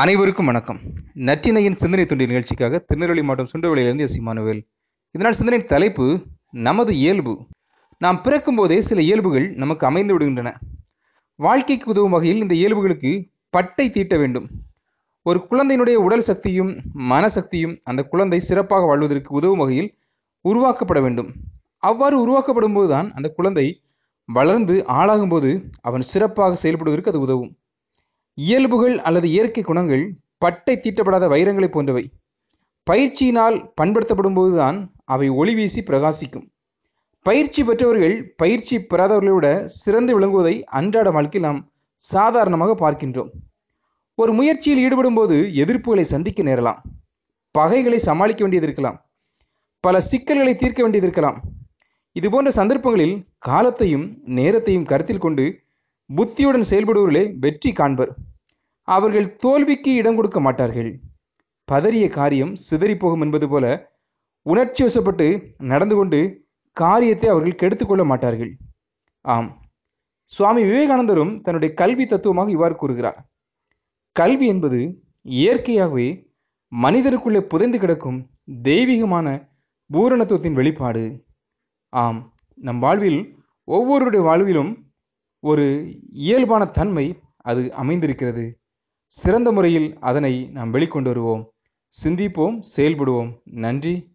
அனைவருக்கும் வணக்கம். நற்றினையின் சிந்தனை தொண்டி நிகழ்ச்சிக்காக திருநெல்வேலி மாவட்டம் சுண்டவளியிலிருந்து எஸ் இமானுவேல் இதனால் சிந்தனையின் தலைப்பு நமது இயல்பு. நாம் பிறக்கும்போதே சில இயல்புகள் நமக்கு அமைந்து விடுகின்றன. வாழ்க்கைக்கு உதவும் வகையில் இந்த இயல்புகளுக்கு பட்டை தீட்ட வேண்டும். ஒரு குழந்தையினுடைய உடல் சக்தியும் மனசக்தியும் அந்த குழந்தை சிறப்பாக வாழ்வதற்கு உதவும் வகையில் உருவாக்கப்பட வேண்டும். அவ்வாறு உருவாக்கப்படும் போதுதான் அந்த குழந்தை வளர்ந்து ஆளாகும்போது அவன் சிறப்பாக செயல்படுவதற்கு அது உதவும். இயல்புகள் அல்லது இயற்கை குணங்கள் பட்டை தீட்டப்படாத வைரங்களை போன்றவை. பயிற்சியினால் பண்படுத்தப்படும் போதுதான் அவை ஒளி வீசி பிரகாசிக்கும். பயிற்சி பெற்றவர்கள் பயிற்சி பெறாதவர்களை விட சிறந்து விளங்குவதை அன்றாட வாழ்க்கையில் நாம் சாதாரணமாக பார்க்கின்றோம். ஒரு முயற்சியில் ஈடுபடும் போது எதிர்ப்புகளை சந்திக்க நேரலாம். பகைகளை சமாளிக்க வேண்டியது இருக்கலாம். பல சிக்கல்களை தீர்க்க வேண்டியது இருக்கலாம். இதுபோன்ற சந்தர்ப்பங்களில் காலத்தையும் நேரத்தையும் கருத்தில் கொண்டு புத்தியுடன் செயல்படுவர்களே வெற்றி காண்பர். அவர்கள் தோல்விக்கு இடம் கொடுக்க மாட்டார்கள். பதறிய காரியம் சிதறிப்போகும் என்பது போல உணர்ச்சி வசப்பட்டு நடந்து கொண்டு காரியத்தை அவர்கள் கெடுத்துக்கொள்ள மாட்டார்கள். ஆம். சுவாமி விவேகானந்தரும் தன்னுடைய கல்வி தத்துவமாக இவ்வாறு கூறுகிறார். கல்வி என்பது இயற்கையாகவே மனிதருக்குள்ளே புதைந்து கிடக்கும் தெய்வீகமான பூரணத்துவத்தின் வெளிப்பாடு. ஆம். நம் வாழ்வில் ஒவ்வொருடைய வாழ்விலும் ஒரு இயல்பான தன்மை அது அமைந்திருக்கிறது. சிறந்த முறையில் அதனை நாம் வெளிக்கொண்டு வருவோம். சிந்திப்போம் செயல்படுவோம். நன்றி.